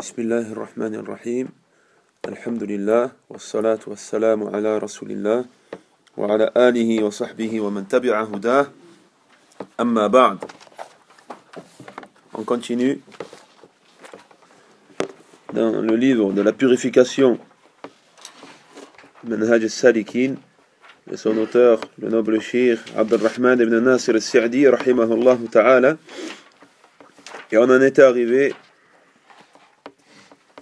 بسم الله الرحمن الرحيم الحمد لله والصلاة والسلام على رسول الله وعلى آله وصحبه ومن تبع هداه أما بعد On continue dans le livre de la purification منهاج السالكين et son auteur le noble شيخ عبد الرحمن بن ناصر السعدي رحمه الله تعالى et on en est arrivé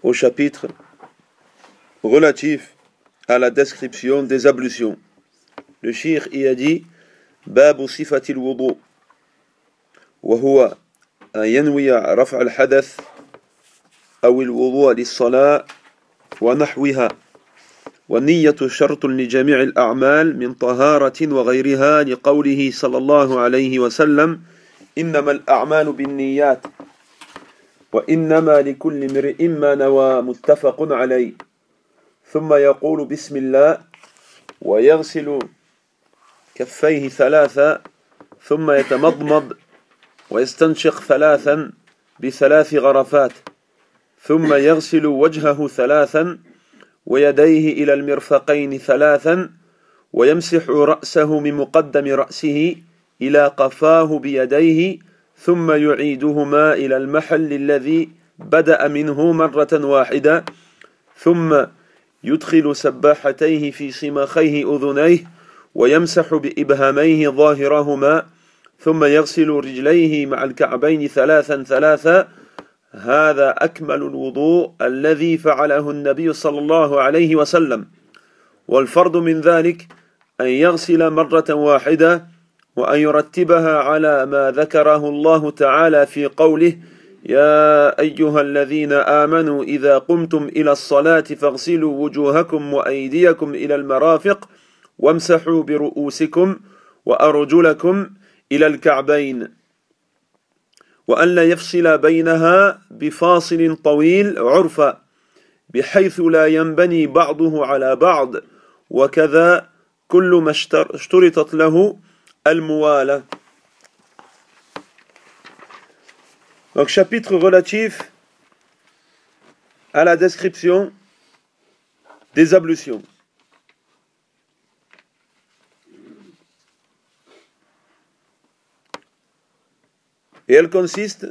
au chapitre relatif à la description des ablutions. Le shir y a dit باب صفة الوضوء وهو أن ينوي رفع الحدث أو الوضوء للصلاة ونحوها والنية شرط لجميع الأعمال من طهارة وغيرها لقوله صلى الله عليه وسلم إنما الأعمال بالنيات وإنما لكل امرئ ما نوى متفق عليه. ثم يقول بسم الله ويغسل كفيه ثلاثا ثم يتمضمض ويستنشق ثلاثا بثلاث غرفات ثم يغسل وجهه ثلاثا ويديه إلى المرفقين ثلاثا ويمسح رأسه من مقدم رأسه إلى قفاه بيديه ثم يعيدهما إلى المحل الذي بدأ منه مرة واحدة ثم يدخل سباحتيه في صماخيه أذنيه ويمسح بإبهاميه ظاهرهما ثم يغسل رجليه مع الكعبين ثلاثا ثلاثا. هذا أكمل الوضوء الذي فعله النبي صلى الله عليه وسلم. والفرض من ذلك أن يغسل مرة واحدة وأن يرتبها على ما ذكره الله تعالى في قوله يا أيها الذين آمنوا إذا قمتم إلى الصلاة فاغسلوا وجوهكم وأيديكم إلى المرافق وامسحوا برؤوسكم وأرجلكم إلى الكعبين وأن لا يفصل بينها بفاصل طويل عرفا بحيث لا ينبني بعضه على بعض وكذا كل ما اشترطت له al-Mu'ala. Donc chapitre relatif à la description des ablutions. Et elle consiste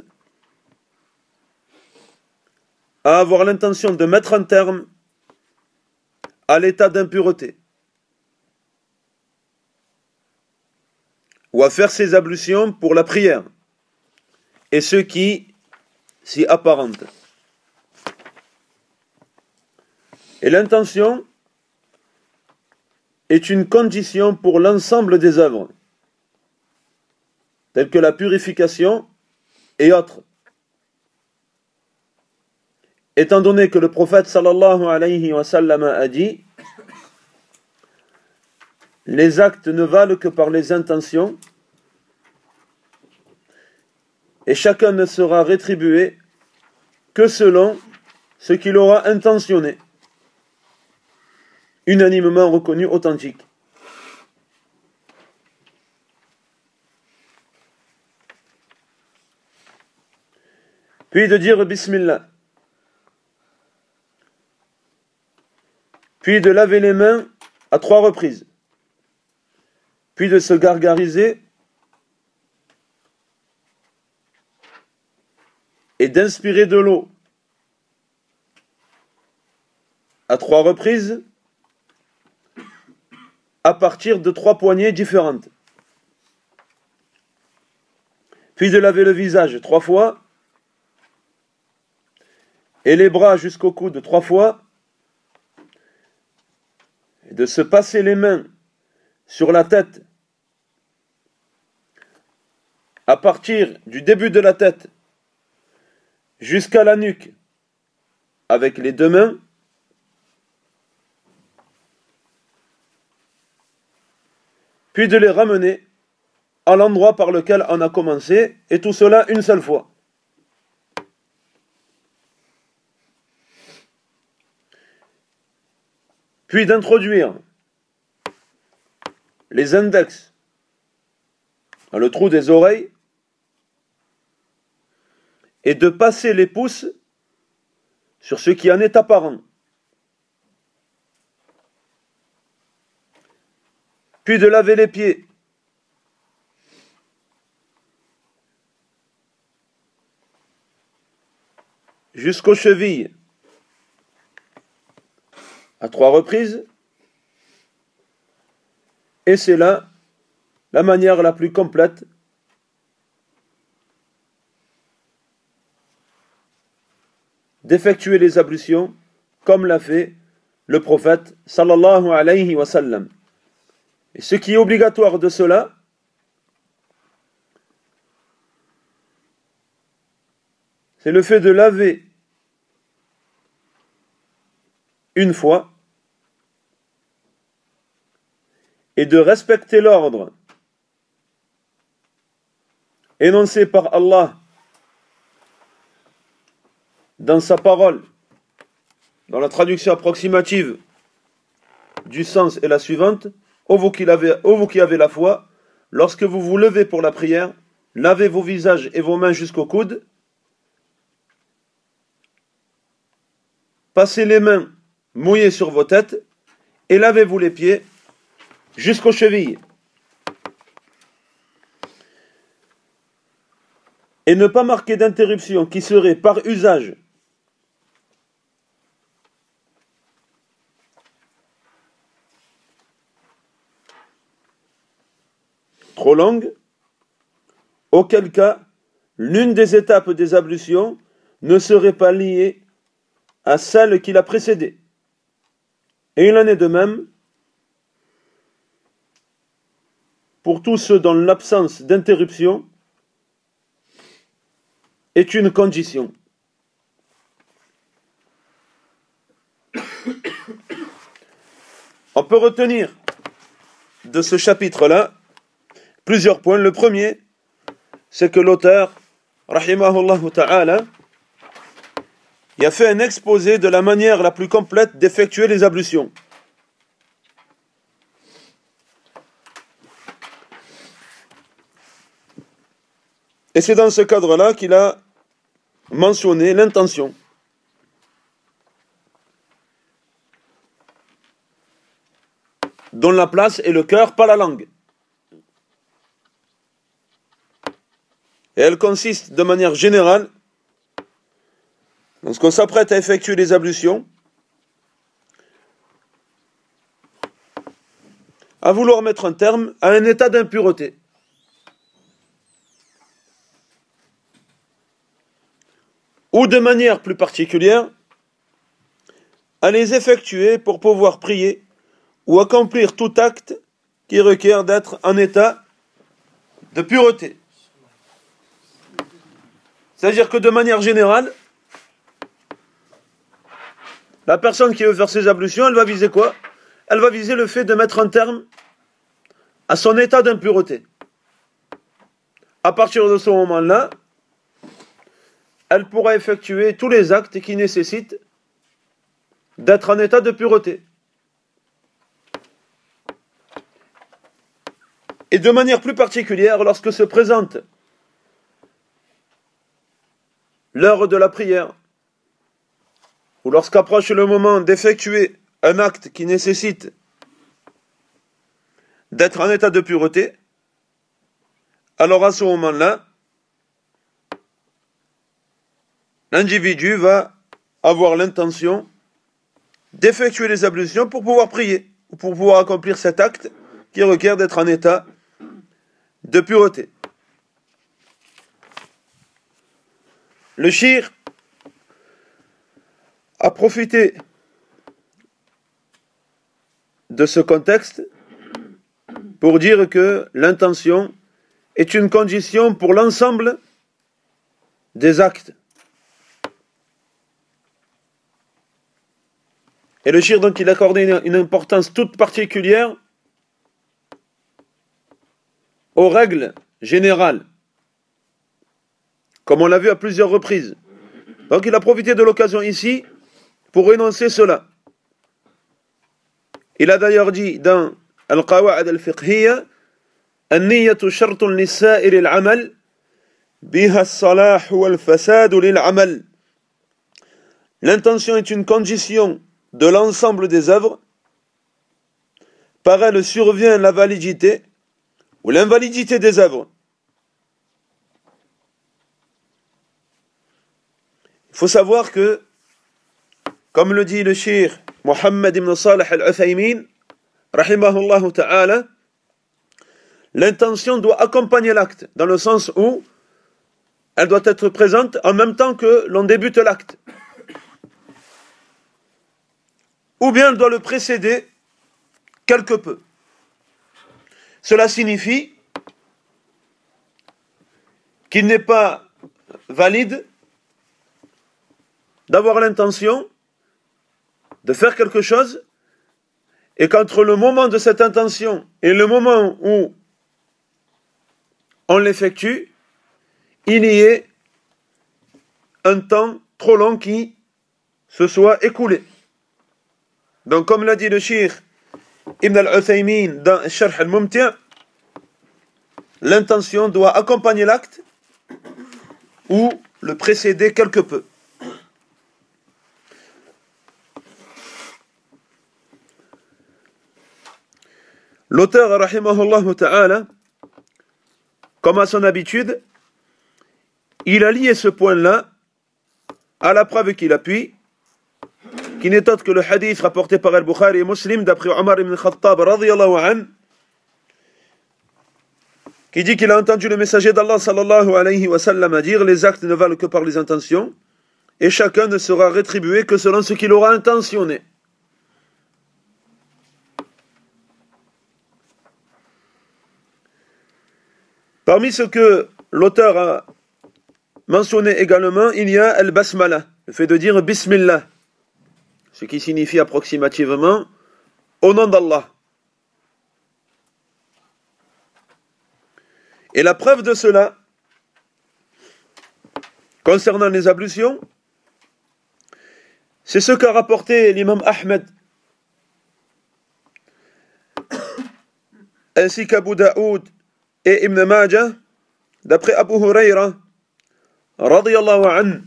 à avoir l'intention de mettre un terme à l'état d'impureté. Ou à faire ses ablutions pour la prière. Et ce qui s'y apparente. Et l'intention est une condition pour l'ensemble des œuvres telles que la purification et autres. Étant donné que le prophète sallallahu alayhi wa sallam a dit les actes ne valent que par les intentions. Et chacun ne sera rétribué que selon ce qu'il aura intentionné, unanimement reconnu authentique. puis de dire Bismillah, puis de laver les mains à trois reprises, puis de se gargariser et d'inspirer de l'eau à trois reprises à partir de trois poignées différentes. Puis de laver le visage trois fois et les bras jusqu'au coude trois fois, et de se passer les mains sur la tête à partir du début de la tête jusqu'à la nuque avec les deux mains, puis de les ramener à l'endroit par lequel on a commencé, et tout cela une seule fois. puis d'introduire les index dans le trou des oreilles et de passer les pouces sur ce qui en est apparent. Puis de laver les pieds. Jusqu'aux chevilles. À trois reprises. Et c'est là la manière la plus complète d'effectuer les ablutions comme l'a fait le prophète sallallahu. Et ce qui est obligatoire de cela, c'est le fait de laver une fois et de respecter l'ordre énoncé par Allah dans sa parole, dans la traduction approximative du sens est la suivante Ô vous qui avez, vous qui avez la foi, lorsque vous vous levez pour la prière, lavez vos visages et vos mains jusqu'au coude, passez les mains mouillées sur vos têtes et lavez-vous les pieds jusqu'aux chevilles. Et ne pas marquer d'interruption qui serait par usage trop longue, auquel cas l'une des étapes des ablutions ne serait pas liée à celle qui l'a précédée. Et il en est de même pour tous ceux dont l'absence d'interruption est une condition. On peut retenir de ce chapitre-là plusieurs points. Le premier, c'est que l'auteur, rahimahullah ta'ala, il a fait un exposé de la manière la plus complète d'effectuer les ablutions. Et c'est dans ce cadre-là qu'il a mentionné l'intention. dont la place est le cœur, pas la langue. Et elle consiste de manière générale, lorsqu'on s'apprête à effectuer les ablutions, à vouloir mettre un terme à un état d'impureté. Ou de manière plus particulière, à les effectuer pour pouvoir prier ou accomplir tout acte qui requiert d'être en état de pureté. C'est-à-dire que de manière générale, la personne qui veut faire ses ablutions, elle va viser quoi? Elle va viser le fait de mettre un terme à son état d'impureté. À partir de ce moment-là, elle pourra effectuer tous les actes qui nécessitent d'être en état de pureté. Et de manière plus particulière, lorsque se présente l'heure de la prière, ou lorsqu'approche le moment d'effectuer un acte qui nécessite d'être en état de pureté, alors à ce moment-là, l'individu va avoir l'intention d'effectuer les ablutions pour pouvoir prier, ou pour pouvoir accomplir cet acte qui requiert d'être en état de pureté. Le shir a profité de ce contexte pour dire que l'intention est une condition pour l'ensemble des actes. Et le shir, donc, il accordait une importance toute particulière aux règles générales comme on l'a vu à plusieurs reprises. Donc il a profité de l'occasion ici pour énoncer cela. Il a d'ailleurs dit dans Al-Qawa'ad al-Fiqhiyya النية شرط للسائر العمل بها الصلاح والفساد للعمل l'intention est une condition de l'ensemble des œuvres, par elle survient la validité ou l'invalidité des œuvres. Faut savoir que, comme le dit le shir Mohammed ibn Salih al-Uthaymin, ta'ala, l'intention doit accompagner l'acte, dans le sens où elle doit être présente en même temps que l'on débute l'acte. Ou bien elle doit le précéder quelque peu. Cela signifie qu'il n'est pas valide d'avoir l'intention de faire quelque chose et qu'entre le moment de cette intention et le moment où on l'effectue, il y ait un temps trop long qui se soit écoulé. Donc comme l'a dit le shir Ibn al-Uthaymin dans Sharh al-Mumti' l'intention doit accompagner l'acte ou le précéder quelque peu. L'auteur, rahimahullah comme à son habitude, il a lié ce point-là à la preuve qu'il appuie, qui n'est autre que le hadith rapporté par Al-Bukhari et Muslim d'après Omar ibn Khattab qui dit qu'il a entendu le messager d'Allah sallallahu alayhi wa sallam dire les actes ne valent que par les intentions et chacun ne sera rétribué que selon ce qu'il aura intentionné. Parmi ce que l'auteur a mentionné également, il y a al-basmala, le fait de dire bismillah, ce qui signifie approximativement au nom d'Allah. Et la preuve de cela, concernant les ablutions, c'est ce qu'a rapporté l'imam Ahmed ainsi qu'Abu Daoud et Ibn Majah, d'après Abu Huraira, radiyallahu an,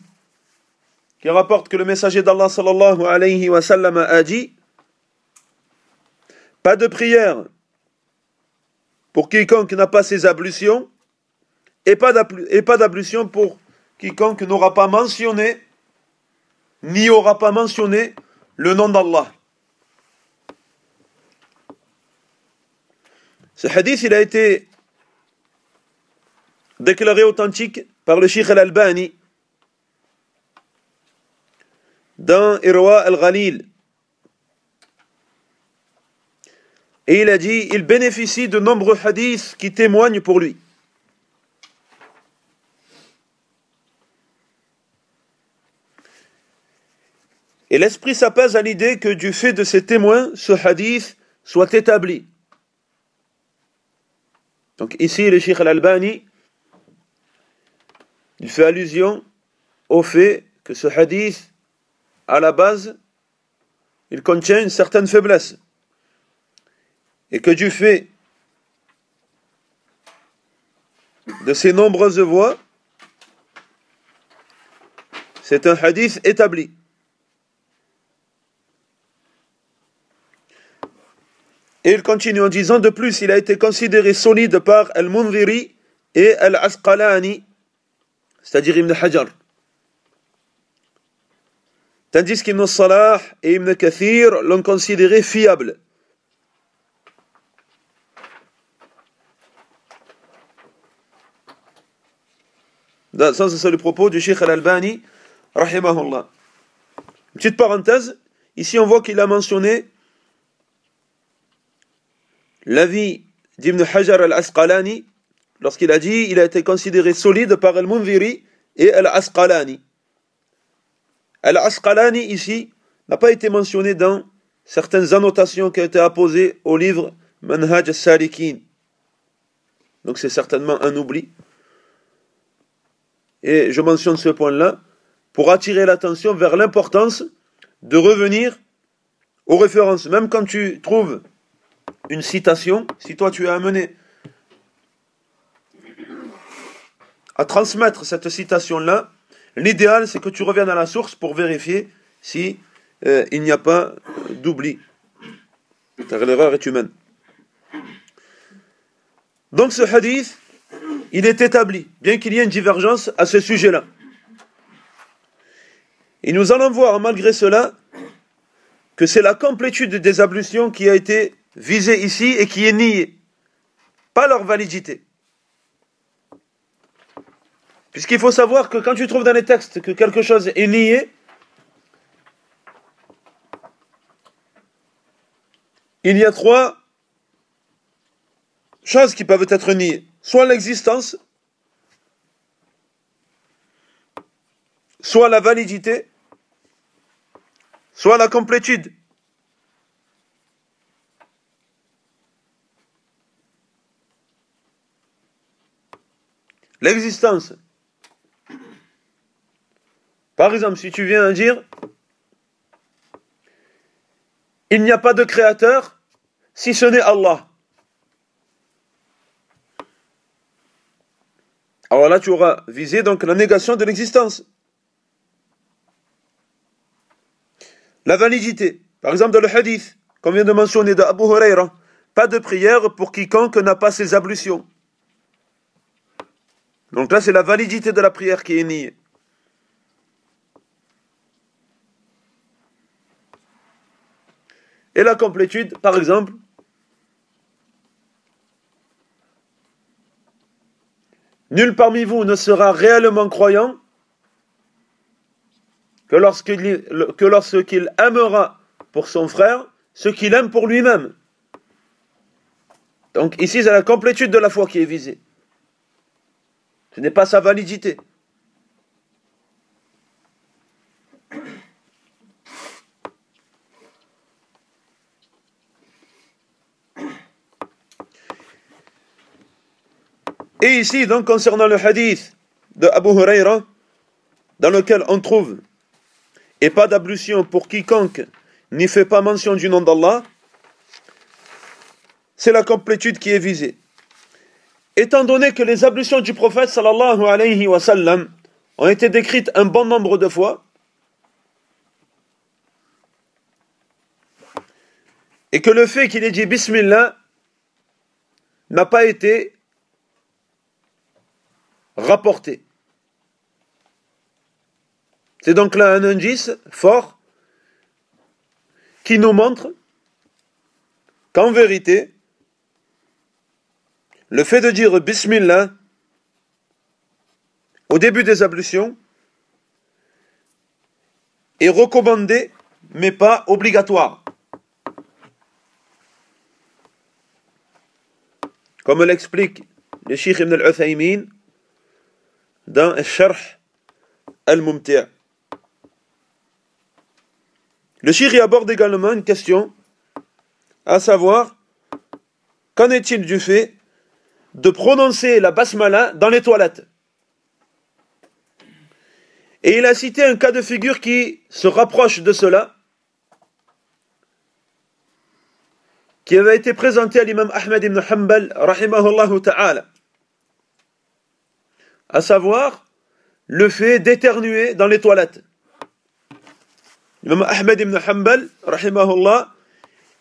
qui rapporte que le messager d'Allah sallallahu alayhi wa sallam a dit Pas de prière pour quiconque n'a pas ses ablutions, et pas d'ablution pour quiconque n'aura pas mentionné, ni aura pas mentionné le nom d'Allah. Ce hadith, il a été déclaré authentique par le Sheikh al-Albani dans Irwa al-Ghalil. Et il a dit, il bénéficie de nombreux hadiths qui témoignent pour lui. Et l'esprit s'apaise à l'idée que du fait de ces témoins, ce hadith soit établi. Donc ici, le Sheikh al-Albani il fait allusion au fait que ce hadith, à la base, il contient une certaine faiblesse. Et que du fait de ces nombreuses voix, c'est un hadith établi. Et il continue en disant de plus, il a été considéré solide par Al-Munziri et Al-Asqalani c'est-à-dire Ibn Hajar. Tandis qu'Ibn Salah et Ibn Kathir l'ont considéré fiable. Ça, c'est le propos du Sheikh Al-Albani, rahimahullah. Une petite parenthèse, ici on voit qu'il a mentionné l'avis d'Ibn Hajar al-Asqalani lorsqu'il a dit il a été considéré solide par Al-Munziri et Al-Asqalani. Al-Asqalani ici n'a pas été mentionné dans certaines annotations qui ont été apposées au livre Manhaj al-Salikin. Donc c'est certainement un oubli. Et je mentionne ce point-là pour attirer l'attention vers l'importance de revenir aux références. Même quand tu trouves une citation, si toi tu es amené à transmettre cette citation-là, l'idéal c'est que tu reviennes à la source pour vérifier si euh, n'y a pas d'oubli. Car l'erreur est humaine. Donc ce hadith, il est établi, bien qu'il y ait une divergence à ce sujet-là. Et nous allons voir malgré cela que c'est la complétude des ablutions qui a été visée ici et qui est niée, pas leur validité. Puisqu'il faut savoir que quand tu trouves dans les textes que quelque chose est nié, il y a trois choses qui peuvent être niées. Soit l'existence, soit la validité, soit la complétude. L'existence. Par exemple, si tu viens dire, il n'y a pas de créateur si ce n'est Allah. Alors là, tu auras visé donc la négation de l'existence. La validité. Par exemple, dans le hadith qu'on vient de mentionner d'Abu Huraira, pas de prière pour quiconque n'a pas ses ablutions. Donc là, c'est la validité de la prière qui est niée. Et la complétude, par exemple, Nul parmi vous ne sera réellement croyant que lorsqu'il aimera pour son frère ce qu'il aime pour lui-même. Donc ici, c'est la complétude de la foi qui est visée. Ce n'est pas sa validité. Et ici, donc, concernant le hadith de Abu Huraira, dans lequel on trouve et pas d'ablution pour quiconque n'y fait pas mention du nom d'Allah, c'est la complétude qui est visée. Étant donné que les ablutions du prophète sallallahu alayhi ont été décrites un bon nombre de fois, et que le fait qu'il ait dit Bismillah n'a pas été rapporté. C'est donc là un indice fort qui nous montre qu'en vérité, le fait de dire Bismillah au début des ablutions est recommandé mais pas obligatoire. Comme l'explique le Sheikh Ibn al-Uthaymin dans le Sharh al-Mumti'. Le Sheikh aborde également une question, à savoir, qu'en est-il du fait de prononcer la basmala dans les toilettes? Et il a cité un cas de figure qui se rapproche de cela, qui avait été présenté à l'imam Ahmed ibn Hanbal, rahimahullah ta'ala à savoir le fait d'éternuer dans les toilettes. L'imam Ahmed ibn Hanbal, rahimahullah,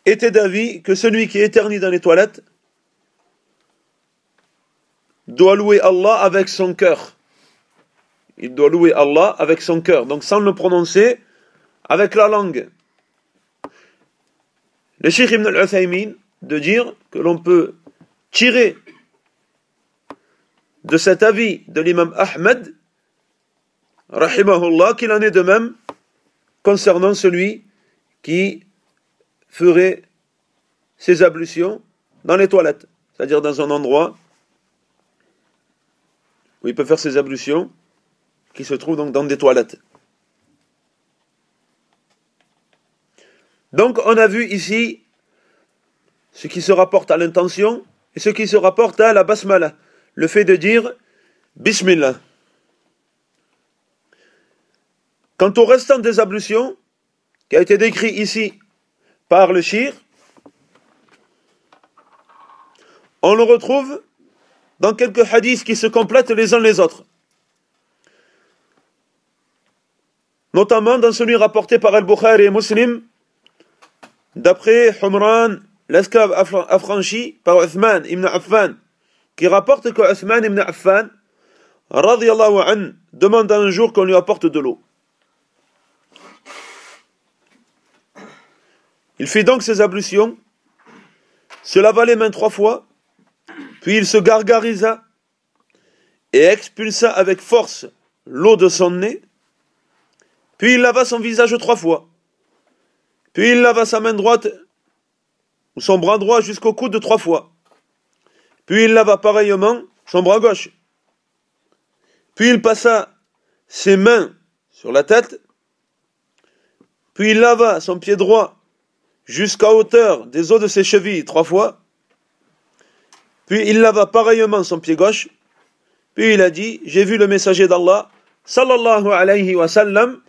était d'avis que celui qui éternue dans les toilettes doit louer Allah avec son cœur. Il doit louer Allah avec son cœur, donc sans le prononcer avec la langue. Le Cheikh Ibn al-Uthaymin de dire que l'on peut tirer de cet avis de l'imam Ahmed, rahimahullah, qu'il en est de même concernant celui qui ferait ses ablutions dans les toilettes, c'est-à-dire dans un endroit où il peut faire ses ablutions, qui se trouve donc dans des toilettes. Donc on a vu ici ce qui se rapporte à l'intention et ce qui se rapporte à la basmala le fait de dire Bismillah. Quant au restant des ablutions, qui a été décrit ici par le shir, on le retrouve dans quelques hadiths qui se complètent les uns les autres. notamment dans celui rapporté par Al-Bukhari et Muslim, d'après Humran, l'esclave affranchi par Uthman ibn Affan, qui rapporte que ibn Affan, radiallahu an, demande un jour qu'on lui apporte de l'eau. Il fait donc ses ablutions, se lava les mains trois fois, puis il se gargarisa et expulsa avec force l'eau de son nez, puis il lava son visage trois fois, puis il lava sa main droite ou son bras droit jusqu'au coude trois fois, puis il lava pareillement son bras gauche, puis il passa ses mains sur la tête, puis il lava son pied droit jusqu'à hauteur des os de ses chevilles trois fois, puis il lava pareillement son pied gauche, puis il a dit, j'ai vu le messager d'Allah, sallallahu alayhi wa sallam,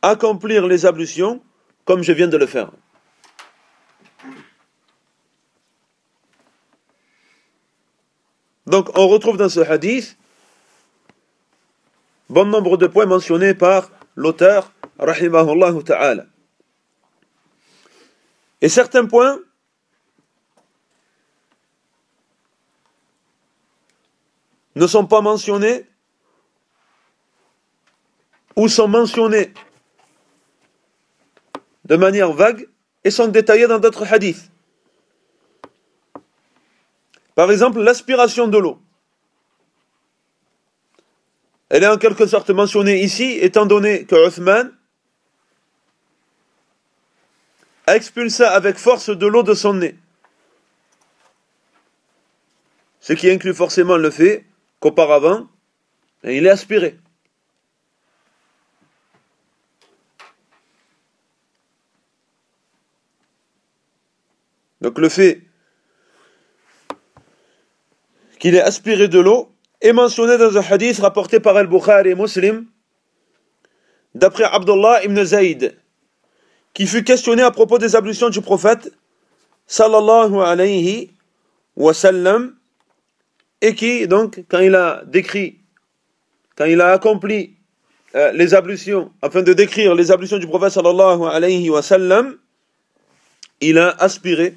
accomplir les ablutions comme je viens de le faire. Donc on retrouve dans ce hadith bon nombre de points mentionnés par l'auteur, rahimahullah ta'ala. Et certains points ne sont pas mentionnés ou sont mentionnés de manière vague et sont détaillés dans d'autres hadiths. Par exemple, l'aspiration de l'eau. Elle est en quelque sorte mentionnée ici, étant donné que Uthman a expulsé avec force de l'eau de son nez. Ce qui inclut forcément le fait qu'auparavant, il est aspiré. Donc le fait qu'il ait aspiré de l'eau est mentionné dans un hadith rapporté par Al-Bukhari et Muslim d'après Abdullah ibn Zayd qui fut questionné à propos des ablutions du prophète sallallahu alayhi wa sallam et qui donc quand il a décrit quand il a accompli euh, les ablutions afin de décrire les ablutions du prophète sallallahu alayhi wa sallam il a aspiré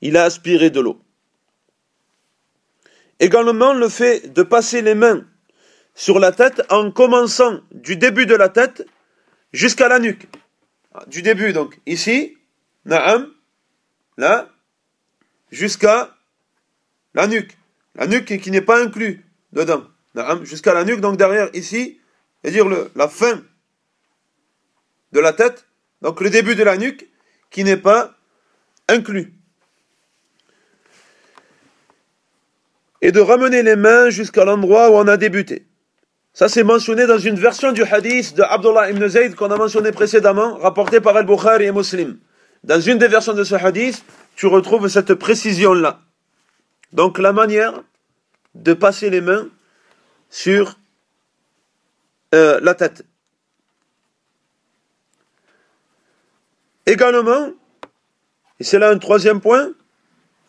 il a aspiré de l'eau. Également le fait de passer les mains sur la tête en commençant du début de la tête jusqu'à la nuque. Ah, du début donc, ici, naam, là, jusqu'à la nuque. La nuque qui n'est pas inclus dedans. Naam, jusqu'à la nuque, donc derrière ici, c'est-à-dire la fin de la tête, donc le début de la nuque qui n'est pas inclus. Et de ramener les mains jusqu'à l'endroit où on a débuté. Ça, c'est mentionné dans une version du hadith de Abdullah ibn Zayd qu'on a mentionné précédemment, rapporté par Al-Bukhari et Muslim. Dans une des versions de ce hadith, tu retrouves cette précision-là. Donc, la manière de passer les mains sur euh, la tête. Également, et c'est là un troisième point,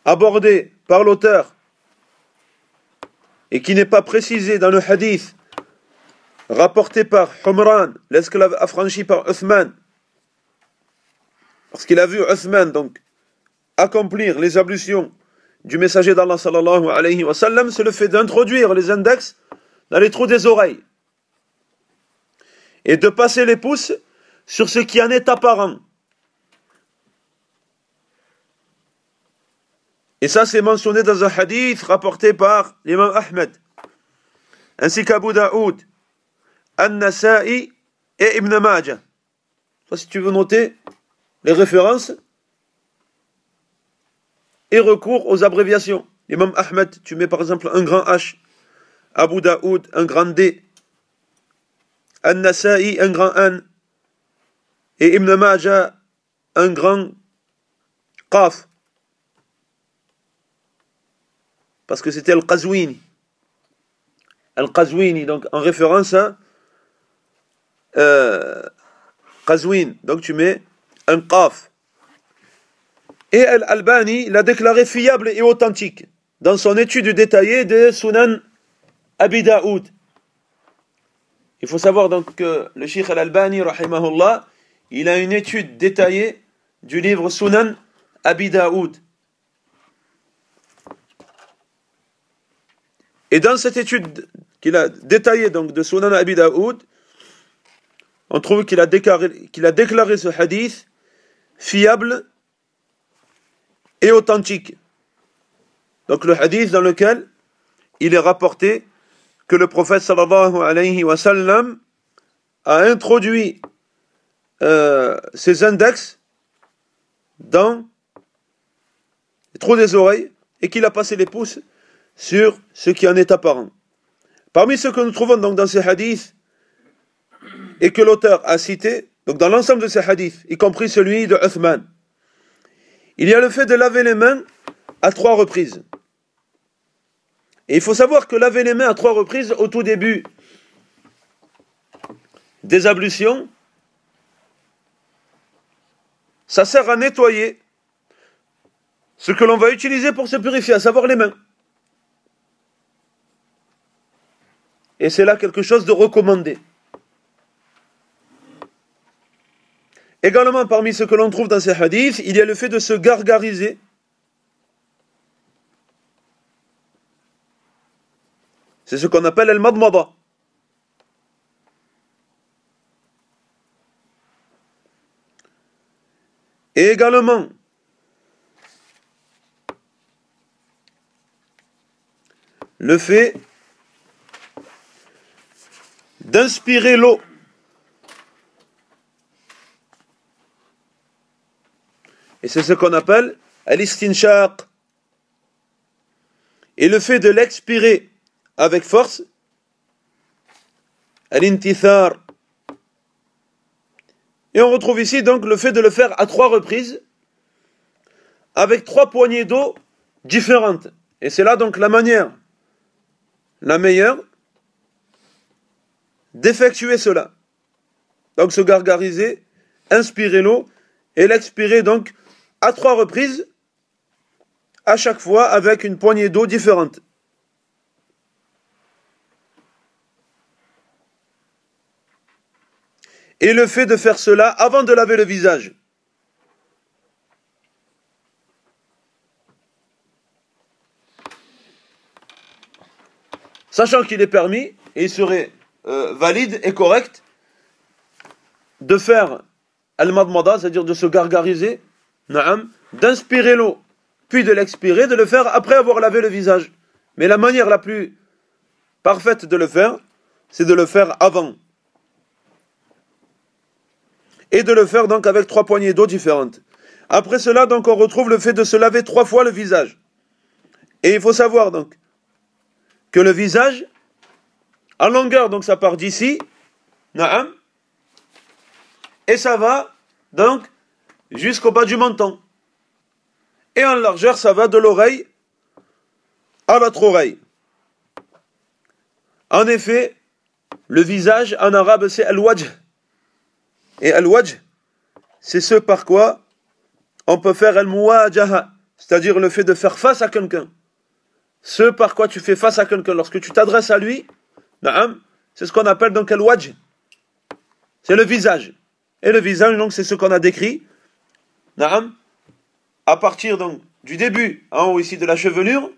abordé par l'auteur et qui n'est pas précisé dans le hadith rapporté par Humran, l'esclave affranchi par parce qu'il a vu Uthman donc accomplir les ablutions du messager d'Allah sallallahu alayhi wa c'est le fait d'introduire les index dans les trous des oreilles et de passer les pouces sur ce qui en est apparent. Et ça, c'est mentionné dans un hadith rapporté par l'imam Ahmed, ainsi qu'Abu Daoud, An-Nasa'i et Ibn Majah. Si tu veux noter les références et recours aux abréviations. L'imam Ahmed, tu mets par exemple un grand H, Abu Daoud, un grand D, An-Nasa'i, un grand N, et Ibn Majah, un grand Qaf. Parce que c'était Al-Qazwini. Al-Qazwini, donc en référence à euh, donc tu mets un qaf. Et Al-Albani l'a déclaré fiable et authentique dans son étude détaillée de Sunan Abi Daoud. Il faut savoir donc que le Sheikh Al-Albani, rahimahullah, il a une étude détaillée du livre Sunan Abi Daoud. Et dans cette étude qu'il a détaillée donc de Sunan Abi Daoud, on trouve qu'il a, a déclaré ce hadith fiable et authentique. Donc le hadith dans lequel il est rapporté que le prophète sallallahu alayhi wa sallam a introduit euh, ses index dans les trous des oreilles et qu'il a passé les pouces sur ce qui en est apparent. Parmi ceux que nous trouvons donc dans ces hadiths et que l'auteur a cité, donc dans l'ensemble de ces hadiths, y compris celui de Uthman, il y a le fait de laver les mains à trois reprises. Et il faut savoir que laver les mains à trois reprises au tout début des ablutions, ça sert à nettoyer ce que l'on va utiliser pour se purifier, à savoir les mains. Et c'est là quelque chose de recommandé. Également, parmi ce que l'on trouve dans ces hadiths, il y a le fait de se gargariser C'est ce qu'on appelle el madmada. Et également, le fait d'inspirer l'eau. Et c'est ce qu'on appelle al-istinshaq. Et le fait de l'expirer avec force. Al-intithar. Et on retrouve ici donc le fait de le faire à trois reprises, avec trois poignées d'eau différentes. Et c'est là donc la manière la meilleure d'effectuer cela. Donc se gargariser, inspirer l'eau et l'expirer donc à trois reprises, à chaque fois avec une poignée d'eau différente. et le fait de faire cela avant de laver le visage. Sachant qu'il est permis, et il serait euh, valide et correct, de faire al-madmada, c'est-à-dire de se gargariser, d'inspirer l'eau, puis de l'expirer, de le faire après avoir lavé le visage. Mais la manière la plus parfaite de le faire, c'est de le faire avant et de le faire donc avec trois poignées d'eau différentes. Après cela, donc, on retrouve le fait de se laver trois fois le visage. Et il faut savoir donc que le visage, en longueur, donc ça part d'ici, naam, et ça va donc jusqu'au bas du menton. Et en largeur, ça va de l'oreille à l'autre oreille. En effet, le visage en arabe c'est al-wajh. Et al-wajh, c'est ce par quoi on peut faire al-muwajaha, c'est-à-dire le fait de faire face à quelqu'un. Ce par quoi tu fais face à quelqu'un lorsque tu t'adresses à lui, c'est ce qu'on appelle donc al-wajh. C'est le visage. Et le visage, donc, c'est ce qu'on a décrit. À partir donc du début, en haut ici de la chevelure,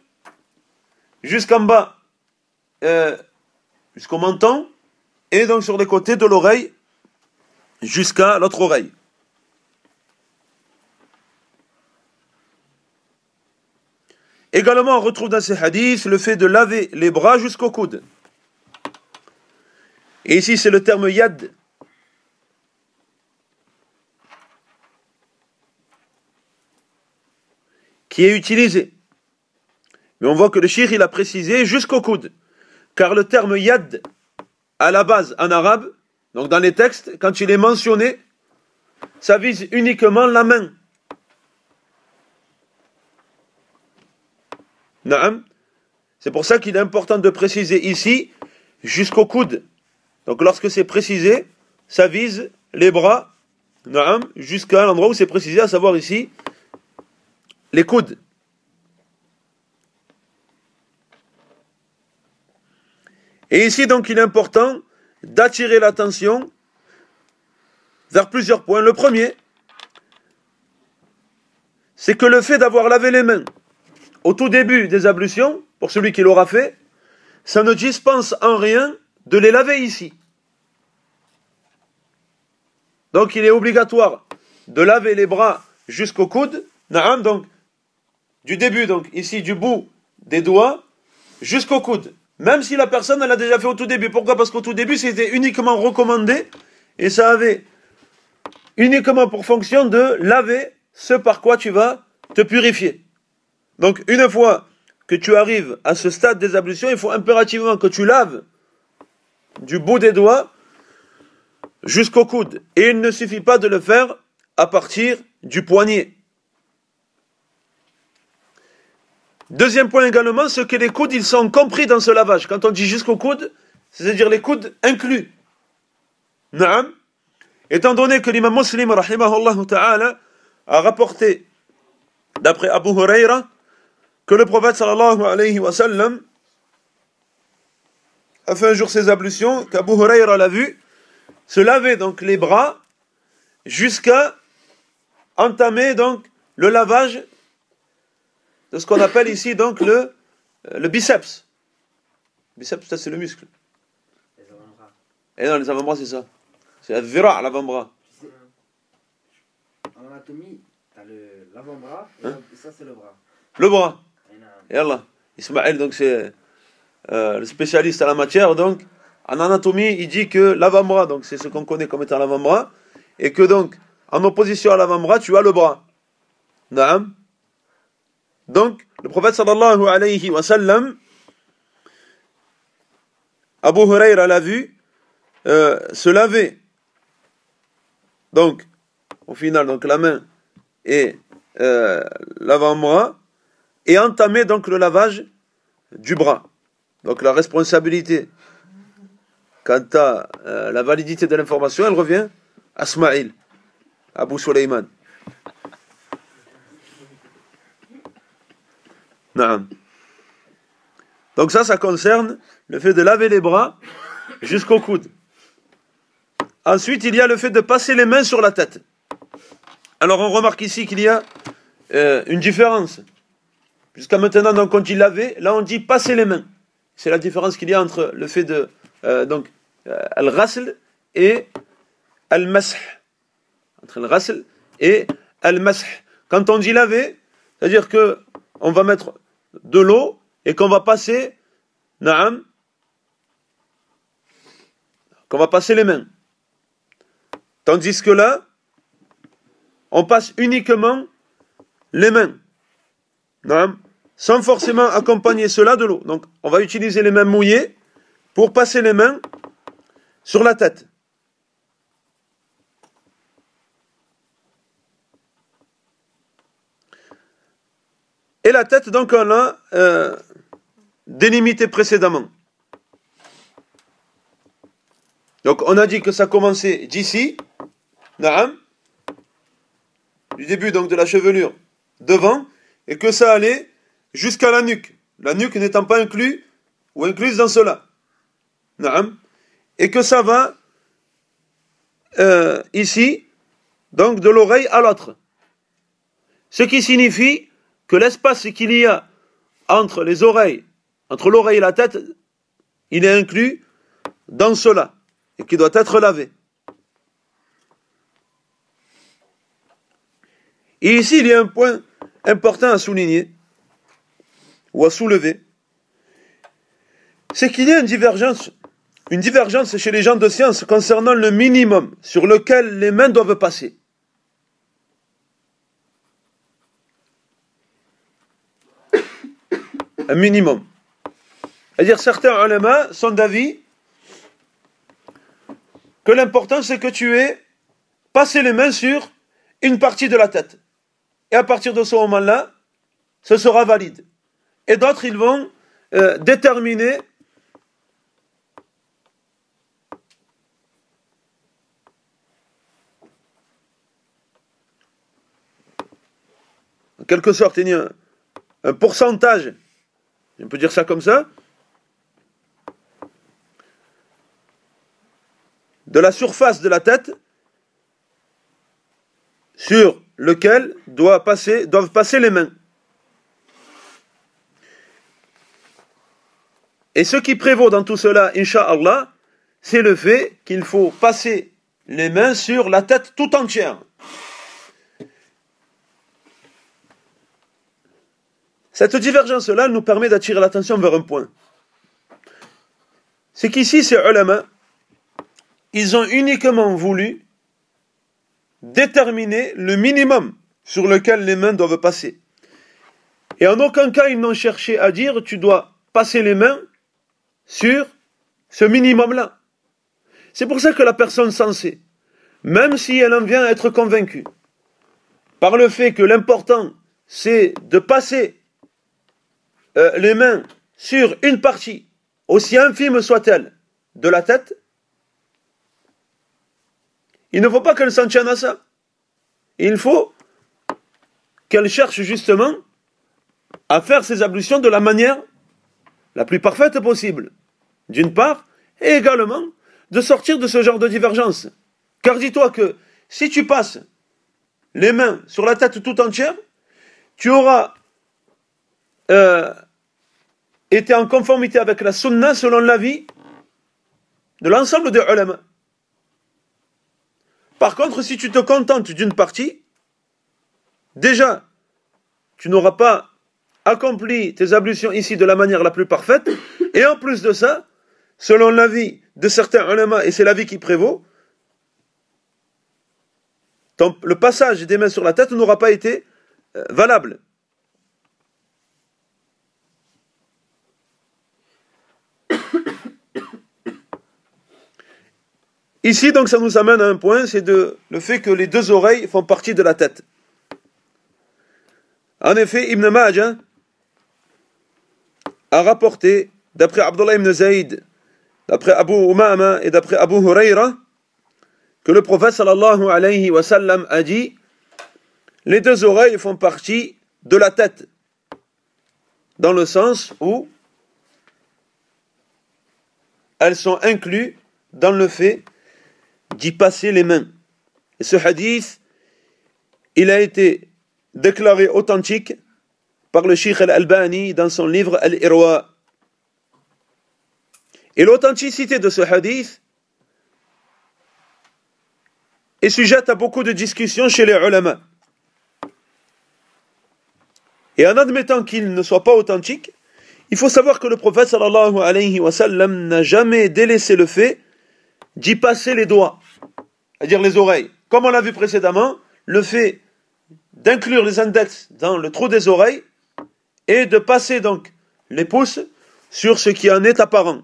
jusqu'en bas, euh, jusqu'au menton, et donc sur les côtés de l'oreille, jusqu'à l'autre oreille. Également, on retrouve dans ces hadiths le fait de laver les bras jusqu'au coude. Et ici, c'est le terme yad. qui est utilisé. Mais on voit que le shir, il a précisé jusqu'au coude. Car le terme yad, à la base en arabe, donc dans les textes, quand il est mentionné, ça vise uniquement la main. C'est pour ça qu'il est important de préciser ici jusqu'au coude. Donc lorsque c'est précisé, ça vise les bras jusqu'à l'endroit où c'est précisé, à savoir ici les coudes. Et ici donc il est important d'attirer l'attention vers plusieurs points. Le premier, c'est que le fait d'avoir lavé les mains au tout début des ablutions, pour celui qui l'aura fait, ça ne dispense en rien de les laver ici. Donc il est obligatoire de laver les bras jusqu'au coude, donc du début, donc ici du bout des doigts jusqu'au coude. Même si la personne elle a déjà fait au tout début. Pourquoi? Parce qu'au tout début c'était uniquement recommandé et ça avait uniquement pour fonction de laver ce par quoi tu vas te purifier. Donc une fois que tu arrives à ce stade des ablutions, il faut impérativement que tu laves du bout des doigts jusqu'au coude. Et il ne suffit pas de le faire à partir du poignet. Deuxième point également, c'est que les coudes, ils sont compris dans ce lavage. Quand on dit jusqu'au coude, c'est-à-dire les coudes inclus. Naam. Étant donné que l'imam muslim, rahimahullah ta'ala, a rapporté, d'après Abu Huraira, que le prophète sallallahu alayhi wa sallam a fait un jour ses ablutions, qu'Abu Huraira l'a vu, se laver donc les bras jusqu'à entamer donc le lavage de ce qu'on appelle ici donc le, euh, le biceps. Le biceps, c'est le muscle. Les avant-bras. Et eh non, les avant-bras, c'est ça. C'est la vira, l'avant-bras. En anatomie, tu as l'avant-bras et hein? ça, c'est le bras. Le bras. Et Allah. Ismaël, donc c'est euh, le spécialiste à la matière, donc en anatomie, il dit que l'avant-bras, donc c'est ce qu'on connaît comme étant l'avant-bras, et que donc, en opposition à l'avant-bras, tu as le bras. Naam. Donc, le prophète sallallahu alayhi wa sallam, Abu Huraira l'a vu euh, se laver. Donc, au final, donc la main et euh, l'avant-bras, et entamer donc le lavage du bras. Donc la responsabilité quant à euh, la validité de l'information, elle revient à Smaïl, Abu Sulaiman. Donc ça, ça concerne le fait de laver les bras jusqu'au coude. Ensuite, il y a le fait de passer les mains sur la tête. Alors on remarque ici qu'il y a euh, une différence. Jusqu'à maintenant, donc, quand il lavait, là on dit passer les mains. C'est la différence qu'il y a entre le fait de euh, donc euh, al-ghasl et al-mash. Entre al-ghasl et al-mash. Quand on dit laver, c'est-à-dire que on va mettre de l'eau et qu'on va passer, naam, qu'on va passer les mains. Tandis que là, on passe uniquement les mains. Naam, sans forcément accompagner cela de l'eau. Donc, on va utiliser les mains mouillées pour passer les mains sur la tête. Et la tête, donc, on l'a euh, délimitée précédemment. Donc, on a dit que ça commençait d'ici, du début donc de la chevelure devant, et que ça allait jusqu'à la nuque. La nuque n'étant pas inclus ou incluse dans cela. Et que ça va euh, ici, donc de l'oreille à l'autre. Ce qui signifie que l'espace qu'il y a entre les oreilles, entre l'oreille et la tête, il est inclus dans cela et qui doit être lavé. Et ici, il y a un point important à souligner ou à soulever, c'est qu'il y a une divergence, une divergence chez les gens de science concernant le minimum sur lequel les mains doivent passer. un minimum. C'est-à-dire, certains ulama sont d'avis que l'important c'est que tu aies passé les mains sur une partie de la tête. Et à partir de ce moment-là, ce sera valide. Et d'autres, ils vont euh, déterminer en quelque sorte, un pourcentage on peut dire ça comme ça de la surface de la tête sur lequel doivent passer les mains. Et ce qui prévaut dans tout cela, Inch'Allah, c'est le fait qu'il faut passer les mains sur la tête tout entière. Cette divergence-là nous permet d'attirer l'attention vers un point. C'est qu'ici, ces ulama, ils ont uniquement voulu déterminer le minimum sur lequel les mains doivent passer. Et en aucun cas, ils n'ont cherché à dire tu dois passer les mains sur ce minimum-là. C'est pour ça que la personne sensée, même si elle en vient à être convaincue, par le fait que l'important, c'est de passer euh, les mains sur une partie, aussi infime soit-elle, de la tête, il ne faut pas qu'elle s'en tienne à ça. Il faut qu'elle cherche justement à faire ses ablutions de la manière la plus parfaite possible, d'une part, et également de sortir de ce genre de divergence. Car dis-toi que si tu passes les mains sur la tête tout entière, tu auras euh, était en conformité avec la sunna selon l'avis de l'ensemble des ulama. Par contre, si tu te contentes d'une partie, déjà, tu n'auras pas accompli tes ablutions ici de la manière la plus parfaite, et en plus de ça, selon l'avis de certains ulama, et c'est l'avis qui prévaut, le passage des mains sur la tête n'aura pas été euh, valable. Ici, donc, ça nous amène à un point, c'est le fait que les deux oreilles font partie de la tête. En effet, Ibn Majah a rapporté, d'après Abdullah ibn Zayd, d'après Abu Umama et d'après Abu Huraira, que le prophète sallallahu alayhi wa a dit les deux oreilles font partie de la tête, dans le sens où elles sont incluses dans le fait d'y passer les mains. Et ce hadith, il a été déclaré authentique par le Sheikh al-Albani dans son livre Al-Irwa. Et l'authenticité de ce hadith est sujette à beaucoup de discussions chez les ulama. Et en admettant qu'il ne soit pas authentique, il faut savoir que le prophète n'a jamais délaissé le fait d'y passer les doigts, c'est-à-dire les oreilles. Comme on l'a vu précédemment, le fait d'inclure les index dans le trou des oreilles et de passer donc les pouces sur ce qui en est apparent.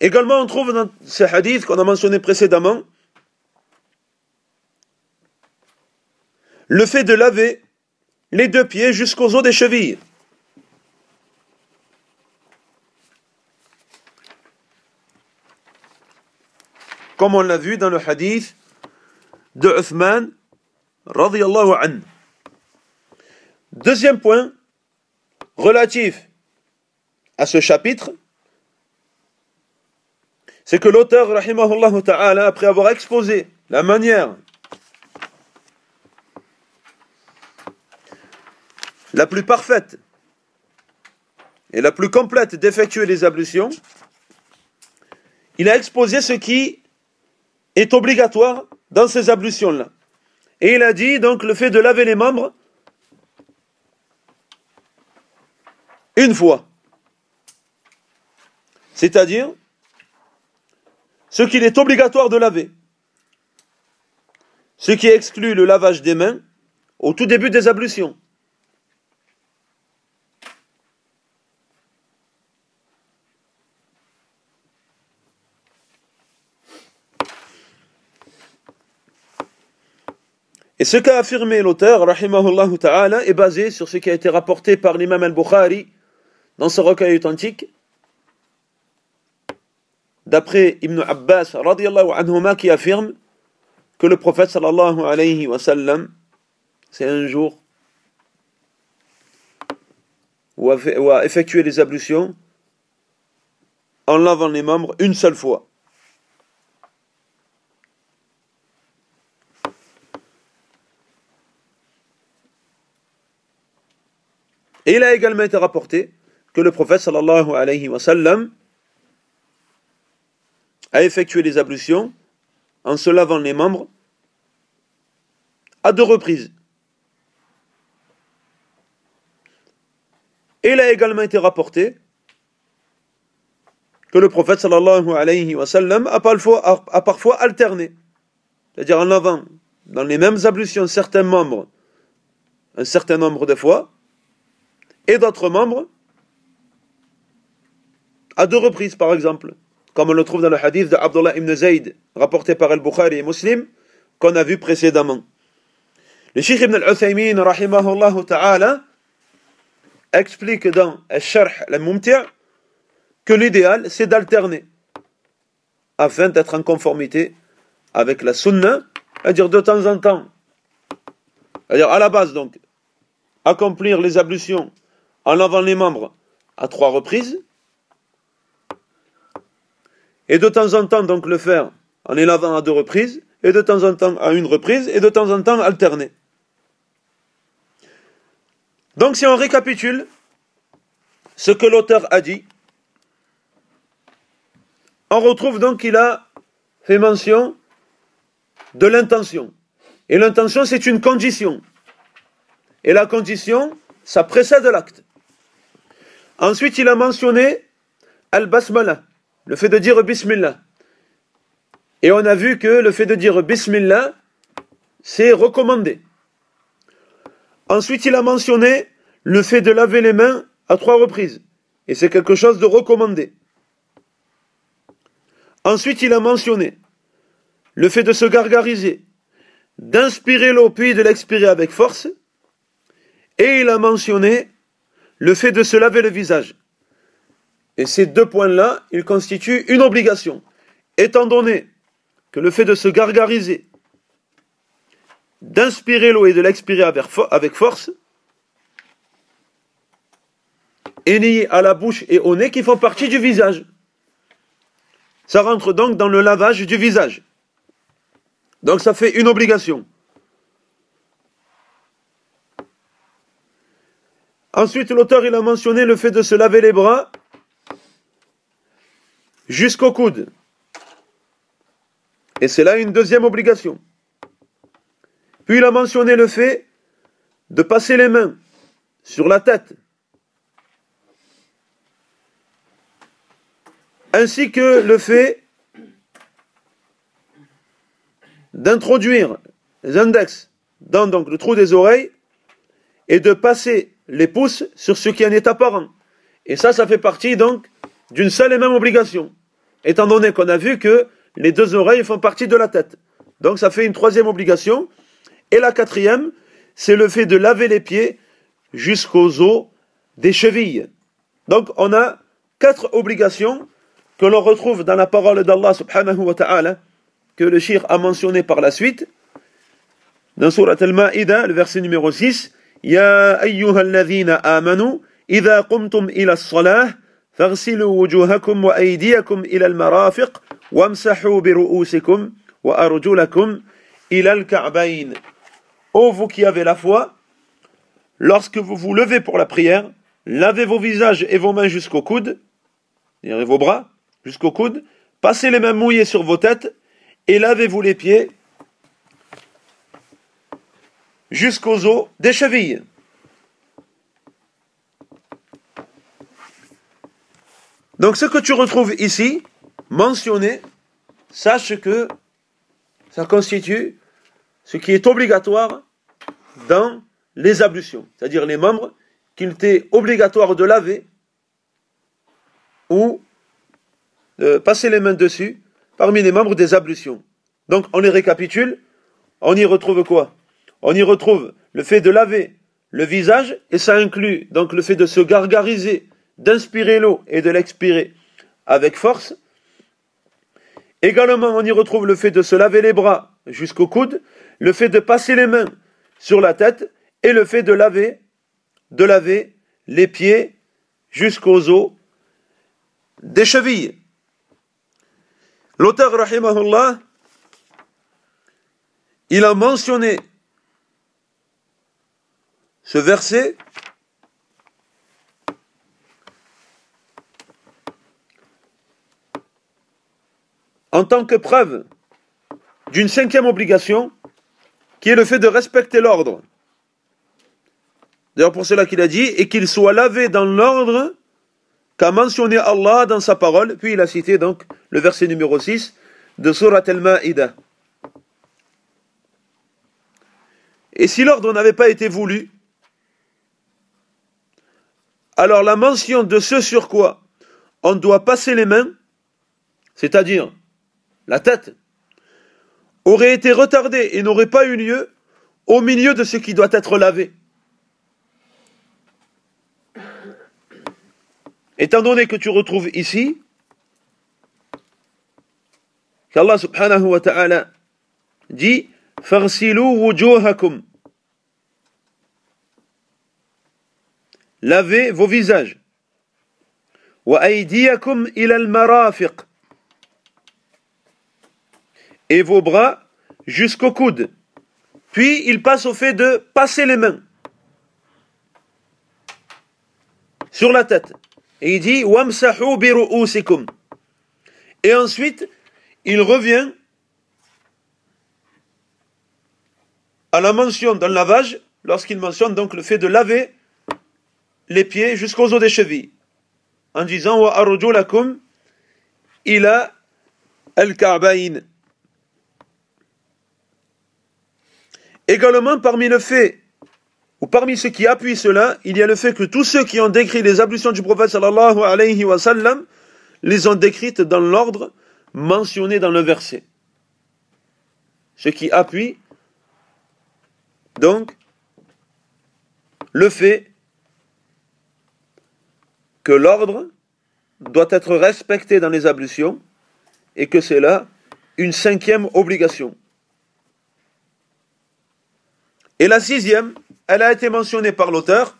Également, on trouve dans ces hadiths qu'on a mentionné précédemment le fait de laver les deux pieds jusqu'aux os des chevilles. comme on l'a vu dans le hadith de Uthman. Deuxième point relatif à ce chapitre, c'est que l'auteur, rahimahullah ta'ala, après avoir exposé la manière la plus parfaite et la plus complète d'effectuer les ablutions, il a exposé ce qui est obligatoire dans ces ablutions-là. Et il a dit donc le fait de laver les membres une fois. C'est-à-dire ce qu'il est obligatoire de laver. Ce qui exclut le lavage des mains au tout début des ablutions. Et ce qu'a affirmé l'auteur, rahimahullah ta'ala, est basé sur ce qui a été rapporté par l'imam al-Bukhari dans ce recueil authentique, d'après Ibn Abbas anhuma qui affirme que le prophète sallallahu alayhi wa sallam c'est un jour ou a effectué les ablutions en lavant les membres une seule fois. Et il a également été rapporté que le prophète sallallahu alayhi wa sallam a effectué les ablutions en se lavant les membres à deux reprises. Et il a également été rapporté que le prophète sallallahu alayhi wa a parfois, a parfois alterné. C'est-à-dire en lavant dans les mêmes ablutions certains membres un certain nombre de fois et d'autres membres à deux reprises par exemple comme on le trouve dans le hadith de Abdullah ibn Zayd rapporté par Al-Bukhari et Muslim qu'on a vu précédemment. Le Sheikh ibn al-Uthaymin rahimahullah ta'ala explique dans Al-Sharh al-Mumti' que l'idéal c'est d'alterner afin d'être en conformité avec la sunna, c'est-à-dire de temps en temps, c'est-à-dire à la base donc, accomplir les ablutions en lavant les membres à trois reprises, et de temps en temps donc le faire en les lavant à deux reprises, et de temps en temps à une reprise, et de temps en temps alterner. Donc si on récapitule ce que l'auteur a dit, on retrouve donc qu'il a fait mention de l'intention. Et l'intention, c'est une condition. Et la condition, ça précède l'acte. Ensuite, il a mentionné al-basmala, le fait de dire bismillah. Et on a vu que le fait de dire bismillah, c'est recommandé. Ensuite, il a mentionné le fait de laver les mains à trois reprises. Et c'est quelque chose de recommandé. Ensuite, il a mentionné le fait de se gargariser, d'inspirer l'eau puis de l'expirer avec force. Et il a mentionné le fait de se laver le visage. Et ces deux points-là, ils constituent une obligation. Étant donné que le fait de se gargariser, d'inspirer l'eau et de l'expirer avec force, est lié à la bouche et au nez qui font partie du visage. Ça rentre donc dans le lavage du visage. Donc ça fait une obligation. Ensuite, l'auteur a mentionné le fait de se laver les bras jusqu'au coude. Et c'est là une deuxième obligation. Puis il a mentionné le fait de passer les mains sur la tête, ainsi que le fait d'introduire les index dans le trou des oreilles et de passer les pouces sur ce qui en est apparent. Et ça, ça fait partie donc d'une seule et même obligation, étant donné qu'on a vu que les deux oreilles font partie de la tête. Donc ça fait une troisième obligation. Et la quatrième, c'est le fait de laver les pieds jusqu'aux os des chevilles. Donc on a quatre obligations que l'on retrouve dans la parole d'Allah subhanahu wa ta'ala, que le shir a mentionné par la suite, dans Surat Al-Ma'ida, le verset numéro 6, Ya ayyuha amanu, idha qumtum ila as-salah, فاغسلوا وجوهكم وأيديكم إلى المرافق وامسحوا برؤوسكم وأرجلكم إلى الكعبين. Ô vous qui avez la foi, lorsque vous vous levez pour la prière, lavez vos visages et vos mains jusqu'au coude, et vos bras, jusqu'au coude, passez les mains mouillées sur vos têtes et lavez-vous les pieds jusqu'aux os des chevilles. Donc ce que tu retrouves ici, mentionné, sache que ça constitue ce qui est obligatoire dans les ablutions, c'est-à-dire les membres qu'il était obligatoire de laver ou de passer les mains dessus parmi les membres des ablutions. Donc on les récapitule, on y retrouve quoi? On y retrouve le fait de laver le visage, et ça inclut donc le fait de se gargariser, d'inspirer l'eau et de l'expirer avec force. Également, on y retrouve le fait de se laver les bras jusqu'au coude, le fait de passer les mains sur la tête et le fait de laver, de laver les pieds jusqu'aux os des chevilles. L'auteur, rahimahullah, il a mentionné ce verset en tant que preuve d'une cinquième obligation, qui est le fait de respecter l'ordre. D'ailleurs, pour cela qu'il a dit, et qu'il soit lavé dans l'ordre qu'a mentionné Allah dans sa parole, puis il a cité donc le verset numéro 6 de Surat al-Ma'ida. Et si l'ordre n'avait pas été voulu, alors la mention de ce sur quoi on doit passer les mains, c'est-à-dire la tête, aurait été retardée et n'aurait pas eu lieu au milieu de ce qui doit être lavé. Étant donné que tu retrouves ici qu'Allah subhanahu wa ta'ala dit Lavez vos visages. Aydiyakum ila al-marafiq. Et vos bras jusqu'au coude. Puis il passe au fait de passer les mains sur la tête. Et il dit Wamsahu Et ensuite, il revient à la mention d'un lavage, lorsqu'il mentionne donc le fait de laver les pieds jusqu'aux os des chevilles, en disant Wa arjulakum ila al-ka'bayn. Également, parmi le fait, ou parmi ceux qui appuient cela, il y a le fait que tous ceux qui ont décrit les ablutions du prophète sallallahu alayhi wa sallam, les ont décrites dans l'ordre mentionné dans le verset. Ce qui appuie, donc, le fait que l'ordre doit être respecté dans les ablutions et que c'est là une cinquième obligation. Et la sixième, elle a été mentionnée par l'auteur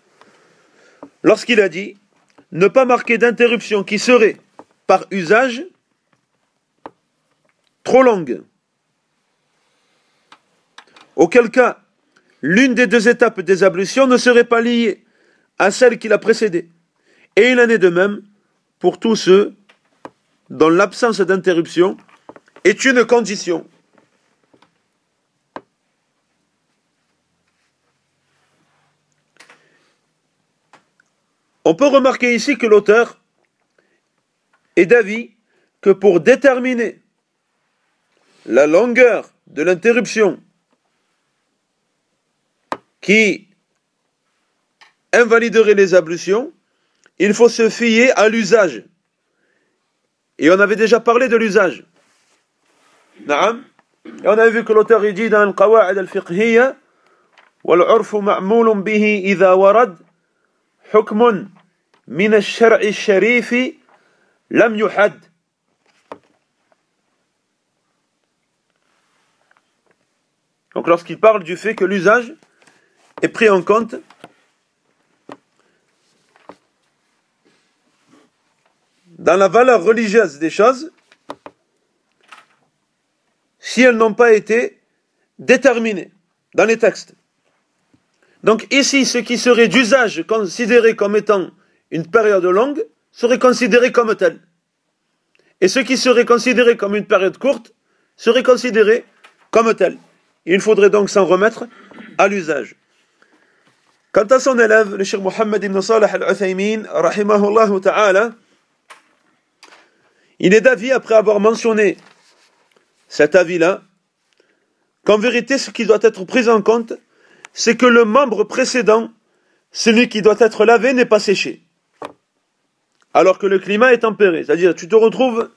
lorsqu'il a dit ne pas marquer d'interruption qui serait, par usage, trop longue. Auquel cas, l'une des deux étapes des ablutions ne serait pas liée à celle qui l'a précédée. Et il en est de même pour tous ceux dont l'absence d'interruption est une condition. On peut remarquer ici que l'auteur est d'avis que pour déterminer la longueur de l'interruption qui invaliderait les ablutions, il faut se fier à l'usage. Et on avait déjà parlé de l'usage. Et on avait vu que l'auteur dit dans le Qawa'id al-Fiqhiyya والعرف معمول به إذا ورد حكم من الشرع الشريف لم يحد Donc lorsqu'il parle du fait que l'usage est pris en compte dans la valeur religieuse des choses si elles n'ont pas été déterminées dans les textes. Donc ici, ce qui serait d'usage considéré comme étant une période longue serait considéré comme tel. Et ce qui serait considéré comme une période courte serait considéré comme tel. Il faudrait donc s'en remettre à l'usage. Quant à son élève, le Cheikh Mohammed ibn Salah al-Uthaymin, rahimahullah ta'ala, il est d'avis, après avoir mentionné cet avis-là, qu'en vérité, ce qui doit être pris en compte, c'est que le membre précédent, celui qui doit être lavé, n'est pas séché. Alors que le climat est tempéré. C'est-à-dire, tu te retrouves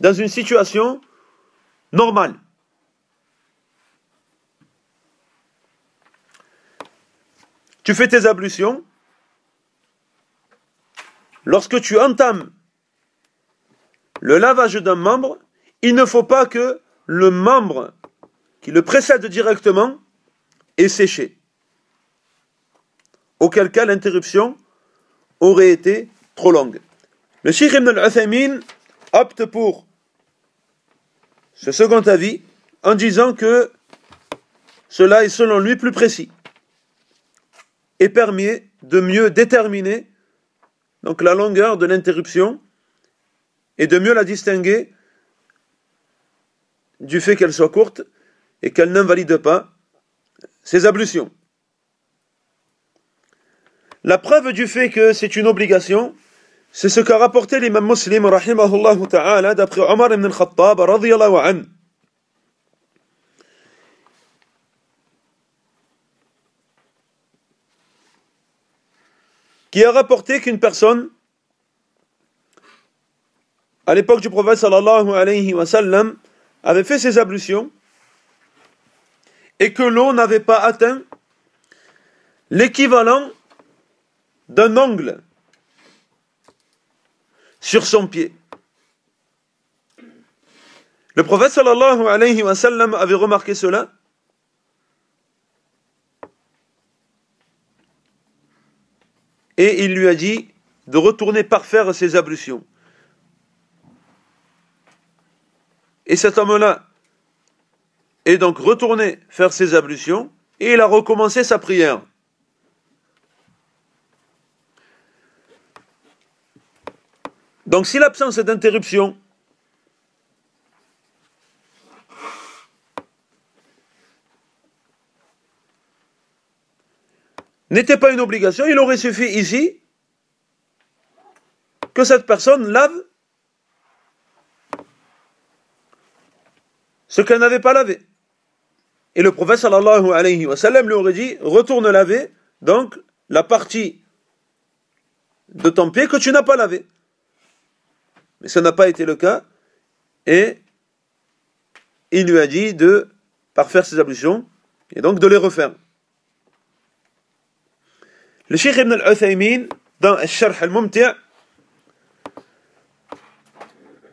dans une situation normale. Tu fais tes ablutions. Lorsque tu entames le lavage d'un membre, il ne faut pas que le membre qui le précède directement ait séché. Auquel cas l'interruption aurait été trop longue. Le Sheikh ibn al-Uthaymin opte pour ce second avis en disant que cela est selon lui plus précis et permet de mieux déterminer donc la longueur de l'interruption et de mieux la distinguer du fait qu'elle soit courte et qu'elle n'invalide pas ses ablutions. La preuve du fait que c'est une obligation, c'est ce qu'a rapporté l'imam muslim, rahimahullah ta'ala, d'après Omar ibn al-Khattab, qui a rapporté qu'une personne, à l'époque du prophète sallallahu alayhi wa avait fait ses ablutions et que l'eau n'avait pas atteint l'équivalent d'un ongle sur son pied. Le prophète sallallahu alayhi wa avait remarqué cela et il lui a dit de retourner parfaire ses ablutions. Et cet homme-là est donc retourné faire ses ablutions et il a recommencé sa prière. Donc si l'absence d'interruption n'était pas une obligation, il aurait suffi ici que cette personne lave ce qu'elle n'avait pas lavé. Et le prophète lui aurait dit retourne laver donc la partie de ton pied que tu n'as pas lavé. Mais ça n'a pas été le cas et il lui a dit de parfaire ses ablutions et donc de les refaire. Le Cheikh Ibn al-Uthaymin, dans le Sharh al-Mumti'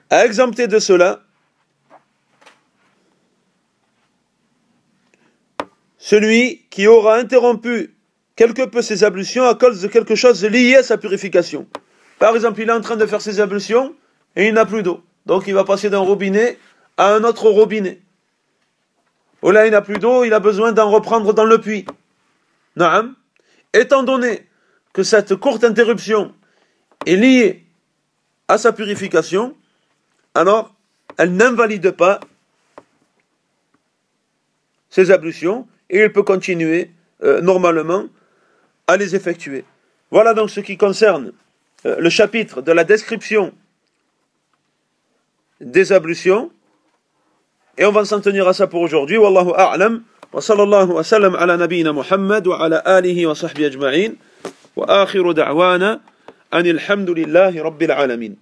a exempté de cela celui qui aura interrompu quelque peu ses ablutions à cause de quelque chose lié à sa purification. Par exemple, il est en train de faire ses ablutions et il n'a plus d'eau. Donc il va passer d'un robinet à un autre robinet. Ou là, il n'a plus d'eau, il a besoin d'en reprendre dans le puits. Naam. Étant donné que cette courte interruption est liée à sa purification, alors elle n'invalide pas ses ablutions et il peut continuer euh, normalement à les effectuer. Voilà donc ce qui concerne euh, le chapitre de la description des ablutions. Et on va s'en tenir à ça pour aujourd'hui. Wallahu a'lam. Wa sallallahu wa sallam ala nabina Muhammad wa ala alihi wa sahbihi ajma'in. Wa akhiru da'wana anil hamdulillahi rabbil alamin.